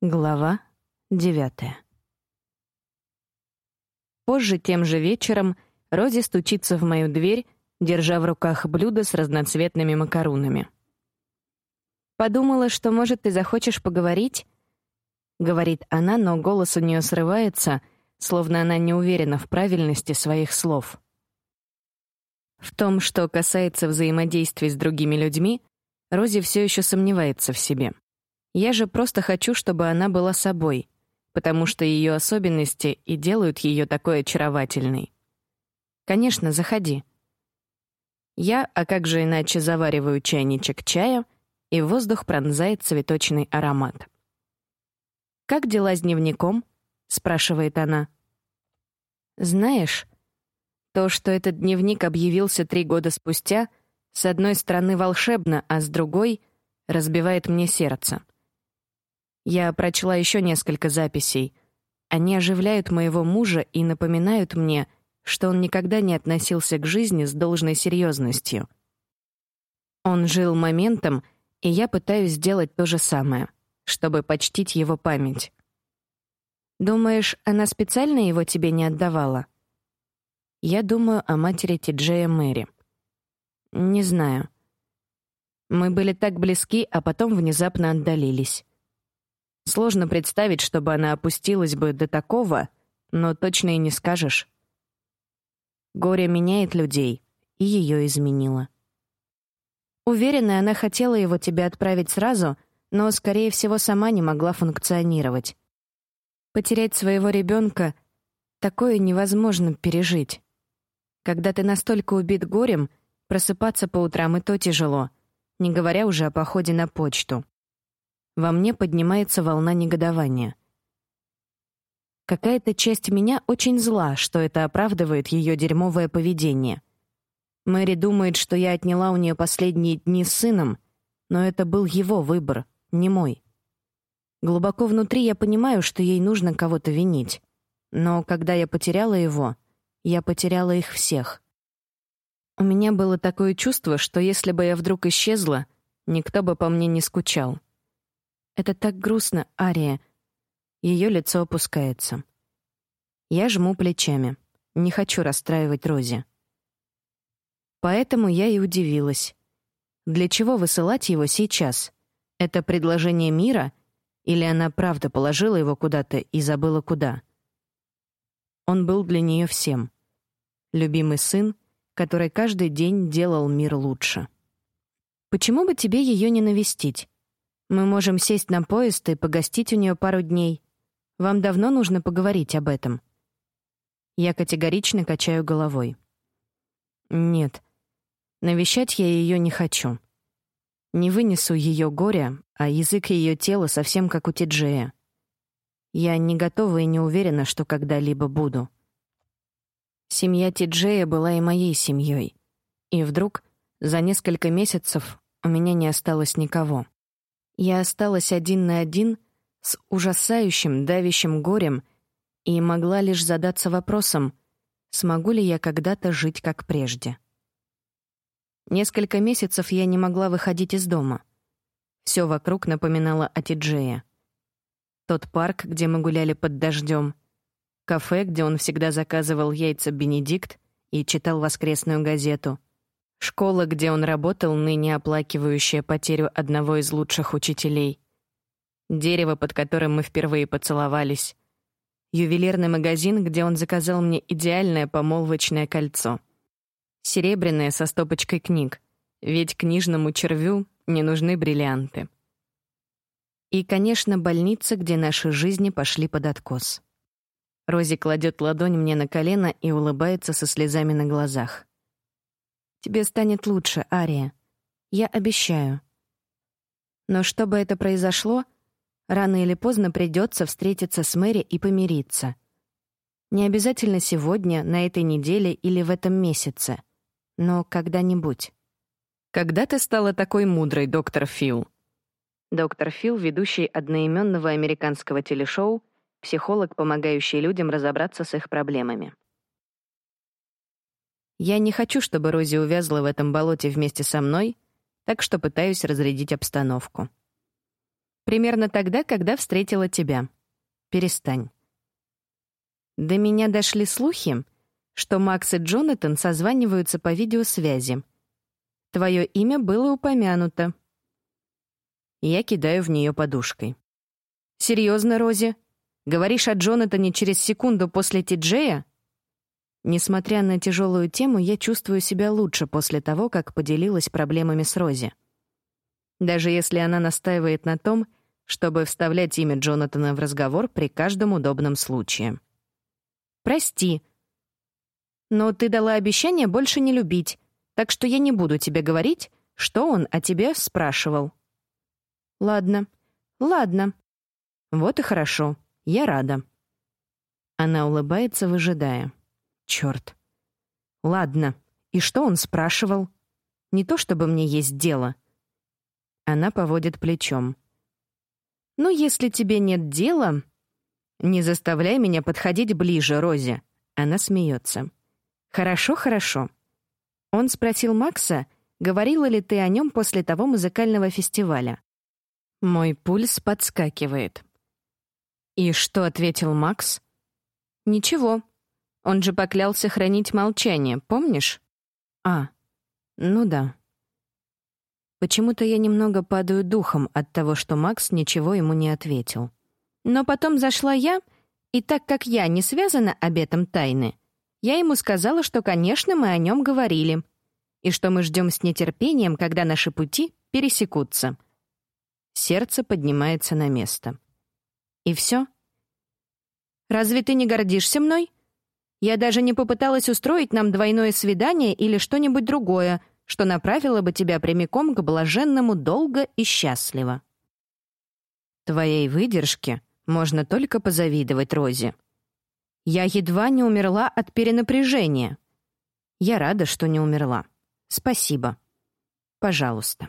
Глава девятая. Позже тем же вечером Рози стучится в мою дверь, держа в руках блюдо с разноцветными макаронами. «Подумала, что, может, ты захочешь поговорить?» — говорит она, но голос у нее срывается, словно она не уверена в правильности своих слов. В том, что касается взаимодействия с другими людьми, Рози все еще сомневается в себе. Я же просто хочу, чтобы она была собой, потому что ее особенности и делают ее такой очаровательной. Конечно, заходи. Я, а как же иначе, завариваю чайничек чая, и воздух пронзает цветочный аромат. «Как дела с дневником?» — спрашивает она. «Знаешь, то, что этот дневник объявился три года спустя, с одной стороны волшебно, а с другой — разбивает мне сердце. Я прочла еще несколько записей. Они оживляют моего мужа и напоминают мне, что он никогда не относился к жизни с должной серьезностью. Он жил моментом, и я пытаюсь сделать то же самое, чтобы почтить его память. Думаешь, она специально его тебе не отдавала? Я думаю о матери Тиджея Мэри. Не знаю. Мы были так близки, а потом внезапно отдалились. Сложно представить, чтобы она опустилась бы до такого, но точно и не скажешь. Горе меняет людей, и ее изменило. Уверена, она хотела его тебе отправить сразу, но, скорее всего, сама не могла функционировать. Потерять своего ребенка — такое невозможно пережить. Когда ты настолько убит горем, просыпаться по утрам и то тяжело, не говоря уже о походе на почту. Во мне поднимается волна негодования. Какая-то часть меня очень зла, что это оправдывает ее дерьмовое поведение. Мэри думает, что я отняла у нее последние дни с сыном, но это был его выбор, не мой. Глубоко внутри я понимаю, что ей нужно кого-то винить. Но когда я потеряла его — я потеряла их всех. У меня было такое чувство, что если бы я вдруг исчезла, никто бы по мне не скучал. Это так грустно, Ария. Ее лицо опускается. Я жму плечами. Не хочу расстраивать Рози. Поэтому я и удивилась. Для чего высылать его сейчас? Это предложение мира или она правда положила его куда-то и забыла куда? Он был для нее всем. Любимый сын, который каждый день делал мир лучше. Почему бы тебе ее не навестить? Мы можем сесть на поезд и погостить у нее пару дней. Вам давно нужно поговорить об этом. Я категорично качаю головой. Нет. Навещать я ее не хочу. Не вынесу ее горя, а язык ее тела совсем как у Тиджея. Я не готова и не уверена, что когда-либо буду. Семья Тиджея была и моей семьей. И вдруг, за несколько месяцев, у меня не осталось никого. Я осталась один на один с ужасающим, давящим горем и могла лишь задаться вопросом, смогу ли я когда-то жить как прежде. Несколько месяцев я не могла выходить из дома. Все вокруг напоминало о Тиджее. Тот парк, где мы гуляли под дождем, кафе, где он всегда заказывал яйца «Бенедикт» и читал воскресную газету, школа, где он работал, ныне оплакивающая потерю одного из лучших учителей, дерево, под которым мы впервые поцеловались, ювелирный магазин, где он заказал мне идеальное помолвочное кольцо, серебряное со стопочкой книг, ведь книжному червю не нужны бриллианты. И, конечно, больница, где наши жизни пошли под откос. Рози кладет ладонь мне на колено и улыбается со слезами на глазах. «Тебе станет лучше, Ария. Я обещаю. Но чтобы это произошло, рано или поздно придется встретиться с Мэри и помириться. Не обязательно сегодня, на этой неделе или в этом месяце, но когда-нибудь». «Когда ты стала такой мудрой, доктор Фил?» Доктор Фил, ведущий одноименного американского телешоу, психолог, помогающий людям разобраться с их проблемами. Я не хочу, чтобы Рози увязла в этом болоте вместе со мной, так что пытаюсь разрядить обстановку. Примерно тогда, когда встретила тебя. Перестань. До меня дошли слухи, что Макс и Джонатан созваниваются по видеосвязи. Твое имя было упомянуто. Я кидаю в нее подушкой. Серьезно, Рози? Говоришь о Джонатане через секунду после Ти-Джея? Несмотря на тяжелую тему, я чувствую себя лучше после того, как поделилась проблемами с Рози. Даже если она настаивает на том, чтобы вставлять имя Джонатана в разговор при каждом удобном случае. «Прости, но ты дала обещание больше не любить, так что я не буду тебе говорить, что он о тебе спрашивал». «Ладно, ладно. Вот и хорошо, я рада». Она улыбается, выжидая. Черт. «Ладно, и что он спрашивал? Не то чтобы мне есть дело». Она поводит плечом. «Ну, если тебе нет дела...» «Не заставляй меня подходить ближе, Рози». Она смеется. «Хорошо, хорошо». Он спросил Макса, говорила ли ты о нем после того музыкального фестиваля. Мой пульс подскакивает. «И что?» — ответил Макс. «Ничего. Он же поклялся хранить молчание, помнишь?» «А, ну да». Почему-то я немного падаю духом от того, что Макс ничего ему не ответил. Но потом зашла я, и так как я не связана обетом тайны, я ему сказала, что, конечно, мы о нем говорили, и что мы ждем с нетерпением, когда наши пути пересекутся. Сердце поднимается на место. И все? Разве ты не гордишься мной? Я даже не попыталась устроить нам двойное свидание или что-нибудь другое, что направило бы тебя прямиком к блаженному долго и счастливо. Твоей выдержке можно только позавидовать Розе. Я едва не умерла от перенапряжения. Я рада, что не умерла. Спасибо. Пожалуйста.